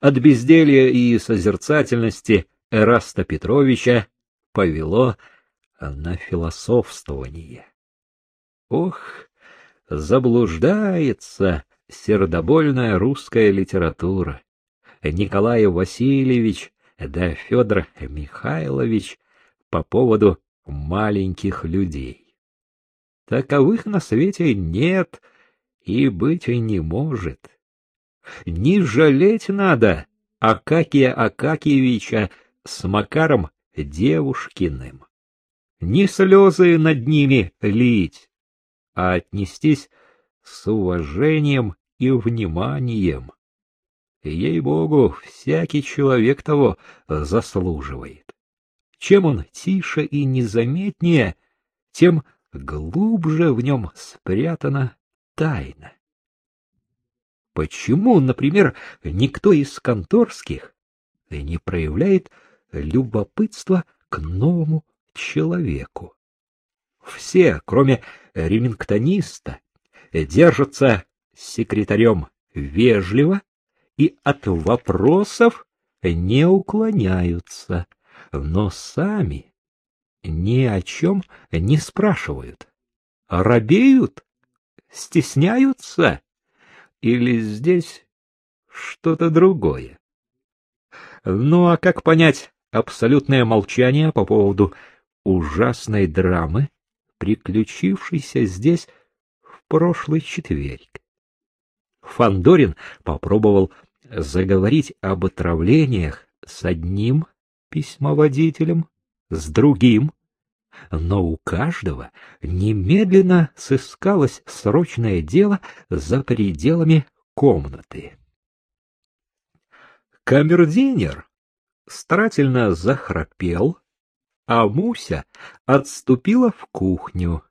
от безделья и созерцательности Эраста Петровича повело на философствование. Ох, заблуждается сердобольная русская литература. Николай Васильевич да Федор Михайлович по поводу маленьких людей. Таковых на свете нет и быть и не может. Не жалеть надо Акакия Акакиевича с Макаром Девушкиным. Не слезы над ними лить, а отнестись с уважением и вниманием. Ей-богу, всякий человек того заслуживает. Чем он тише и незаметнее, тем глубже в нем спрятана тайна. Почему, например, никто из конторских не проявляет любопытства к новому человеку? Все, кроме ремингтониста, держатся секретарем вежливо и от вопросов не уклоняются, но сами ни о чем не спрашивают. Робеют? Стесняются? Или здесь что-то другое? Ну а как понять абсолютное молчание по поводу ужасной драмы, приключившейся здесь в прошлый четверг? Фандорин попробовал заговорить об отравлениях с одним письмоводителем, с другим, но у каждого немедленно сыскалось срочное дело за пределами комнаты. Камердинер старательно захрапел, а Муся отступила в кухню.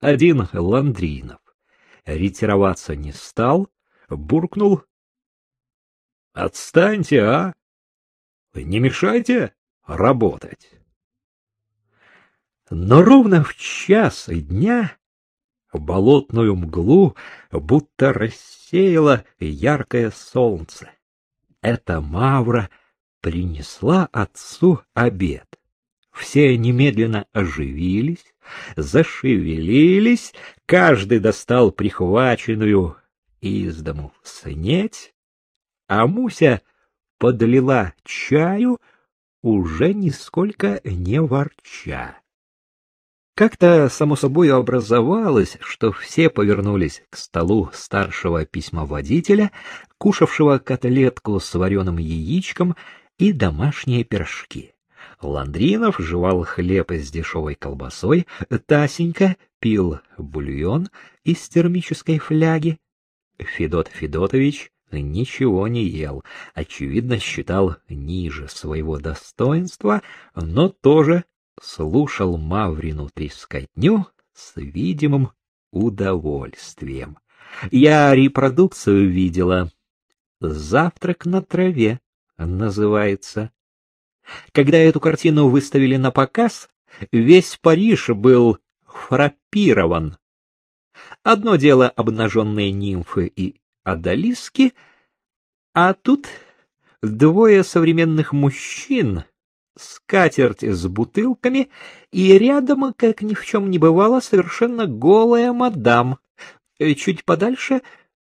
Один Ландринов ретироваться не стал, буркнул Отстаньте, а? Не мешайте работать. Но ровно в час дня болотную мглу будто рассеяло яркое солнце. Эта Мавра принесла отцу обед. Все немедленно оживились, зашевелились, каждый достал прихваченную из дому снеть, а Муся подлила чаю, уже нисколько не ворча. Как-то само собой образовалось, что все повернулись к столу старшего письмоводителя, кушавшего котлетку с вареным яичком и домашние пирожки. Ландринов жевал хлеб с дешевой колбасой, Тасенька пил бульон из термической фляги, Федот Федотович ничего не ел, очевидно, считал ниже своего достоинства, но тоже слушал Маврину трескотню с видимым удовольствием. Я репродукцию видела. «Завтрак на траве» называется. Когда эту картину выставили на показ, весь Париж был фраппирован. Одно дело обнаженные нимфы и одолиски, а тут двое современных мужчин, скатерть с бутылками, и рядом, как ни в чем не бывало, совершенно голая мадам. Чуть подальше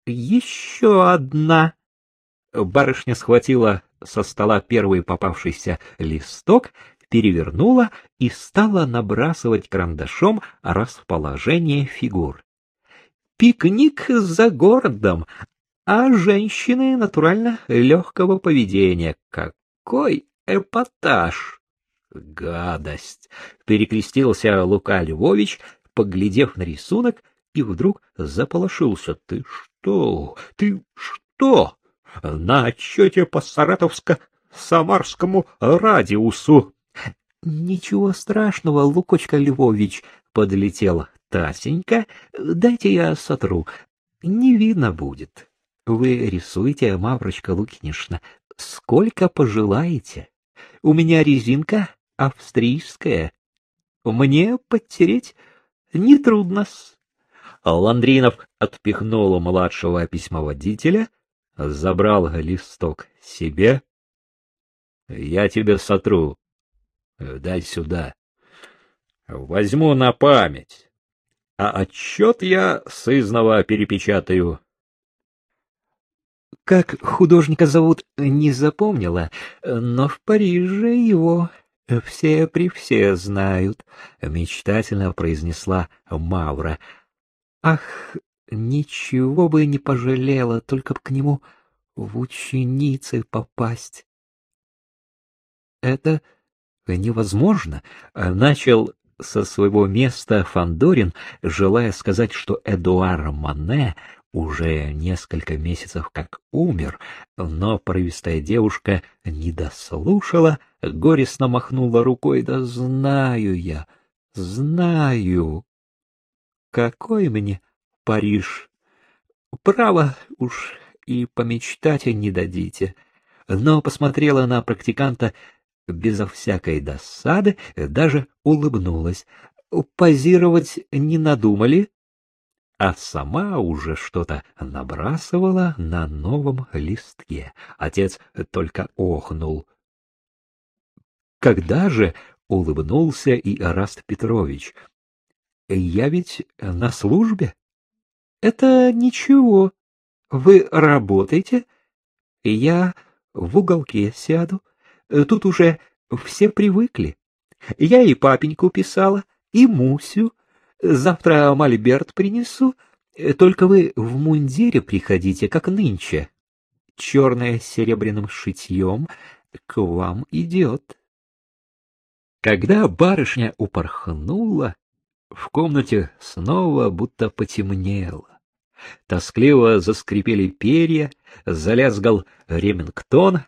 еще одна. Барышня схватила со стола первый попавшийся листок, перевернула и стала набрасывать карандашом расположение фигур пикник за городом, а женщины натурально легкого поведения. Какой эпатаж! Гадость! Перекрестился Лука Львович, поглядев на рисунок, и вдруг заполошился. Ты что? Ты что? На отчете по Саратовско-Самарскому радиусу. Ничего страшного, Лукочка Львович, подлетел Тасенька, дайте я сотру. Не видно будет. Вы рисуете, Маврочка Лукинишна, сколько пожелаете. У меня резинка австрийская. Мне подтереть нетрудно-с. Ландринов отпихнул младшего письмоводителя, забрал листок себе. Я тебе сотру. Дай сюда. Возьму на память. А отчет я сызново перепечатаю. Как художника зовут, не запомнила, но в Париже его все при все знают, — мечтательно произнесла Мавра. Ах, ничего бы не пожалела, только б к нему в ученицы попасть. Это невозможно, — начал со своего места Фандорин, желая сказать, что Эдуар Мане уже несколько месяцев как умер, но порывистая девушка не дослушала, горестно махнула рукой, да знаю я, знаю. Какой мне Париж? Право уж и помечтать не дадите. Но посмотрела на практиканта безо всякой досады, даже улыбнулась. Позировать не надумали? А сама уже что-то набрасывала на новом листке. Отец только охнул. Когда же улыбнулся и Араст Петрович? Я ведь на службе. Это ничего. Вы работаете, я в уголке сяду. Тут уже все привыкли. Я и папеньку писала, и Мусю, Завтра мольберт принесу, только вы в мундире приходите, как нынче. Черное с серебряным шитьем к вам идет. Когда барышня упорхнула, в комнате снова будто потемнело. Тоскливо заскрипели перья, залязгал ремингтон.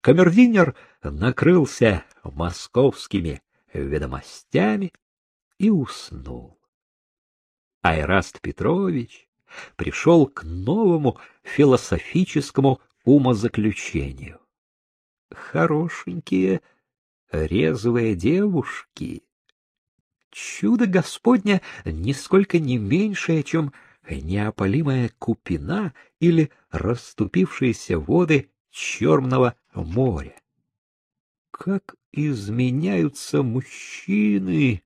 Камердинер накрылся московскими ведомостями и уснул. Айраст Петрович пришел к новому философическому умозаключению. Хорошенькие, резвые девушки. Чудо Господня нисколько не меньшее, чем неопалимая купина или расступившиеся воды Черного моря. Как изменяются мужчины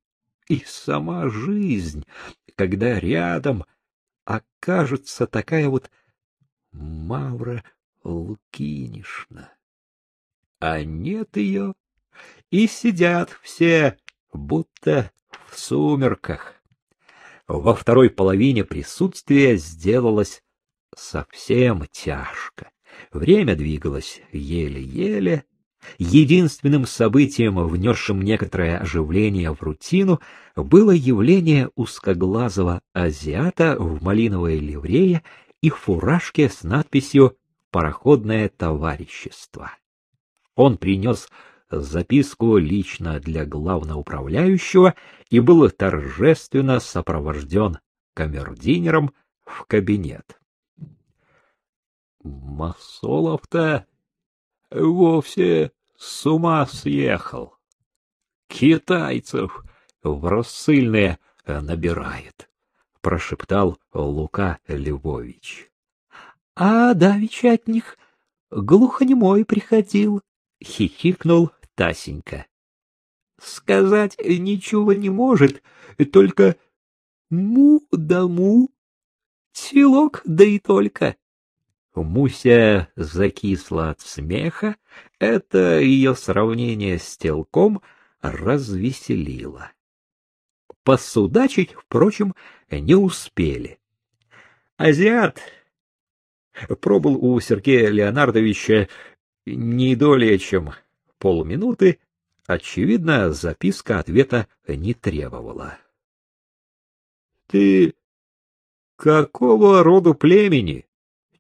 и сама жизнь, когда рядом окажется такая вот Мавра Лукинишна. А нет ее, и сидят все, будто в сумерках. Во второй половине присутствия сделалось совсем тяжко. Время двигалось еле-еле, Единственным событием, внесшим некоторое оживление в рутину, было явление узкоглазого азиата в малиновой ливрее и фуражке с надписью «Пароходное товарищество». Он принес записку лично для главноуправляющего и был торжественно сопровожден камердинером в кабинет. Масолов-то вовсе с ума съехал. Китайцев в рассыльные набирает, — прошептал Лука Львович. — А давеча от них глухонемой приходил, — хихикнул Тасенька. — Сказать ничего не может, только му да му, телок да и только. Муся закисла от смеха, это ее сравнение с телком развеселило. Посудачить, впрочем, не успели. Азиат пробыл у Сергея Леонардовича не долее, чем полминуты, очевидно, записка ответа не требовала. — Ты какого роду племени?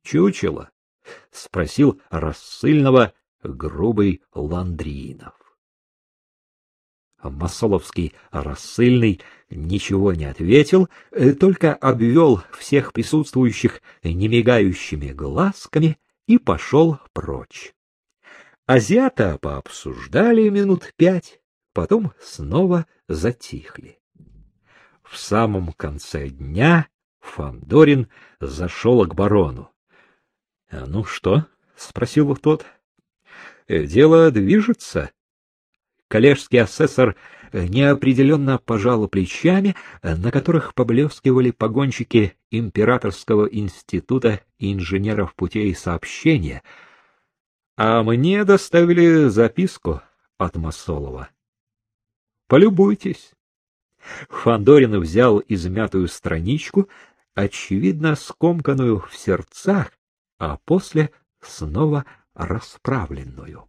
Чучело? — спросил рассыльного грубый Ландринов. Масоловский рассыльный ничего не ответил, э, только обвел всех присутствующих немигающими глазками и пошел прочь. Азиата пообсуждали минут пять, потом снова затихли. В самом конце дня Фандорин зашел к барону. — Ну что? — спросил тот. — Дело движется. Коллежский асессор неопределенно пожал плечами, на которых поблескивали погонщики Императорского института инженеров путей сообщения, а мне доставили записку от Масолова. Полюбуйтесь. Фандорин взял измятую страничку, очевидно скомканную в сердцах, а после снова расправленную.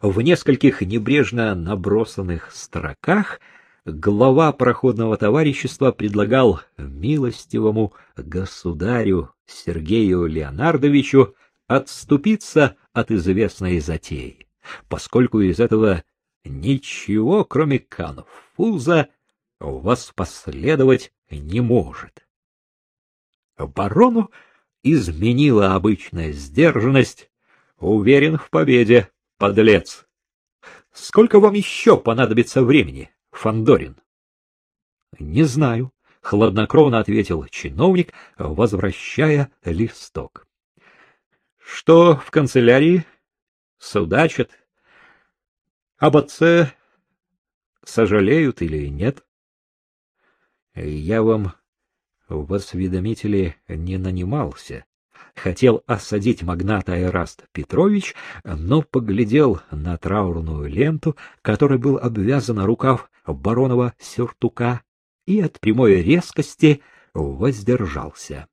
В нескольких небрежно набросанных строках глава проходного товарищества предлагал милостивому государю Сергею Леонардовичу отступиться от известной затеи, поскольку из этого ничего, кроме конфуза, воспоследовать не может. Барону изменила обычная сдержанность, уверен в победе, подлец. Сколько вам еще понадобится времени, Фандорин? Не знаю, хладнокровно ответил чиновник, возвращая листок. Что в канцелярии? Судачат. Об отце сожалеют или нет? Я вам в осведомители не нанимался. Хотел осадить магната Эраст Петрович, но поглядел на траурную ленту, которой был обвязан рукав баронова сюртука, и от прямой резкости воздержался.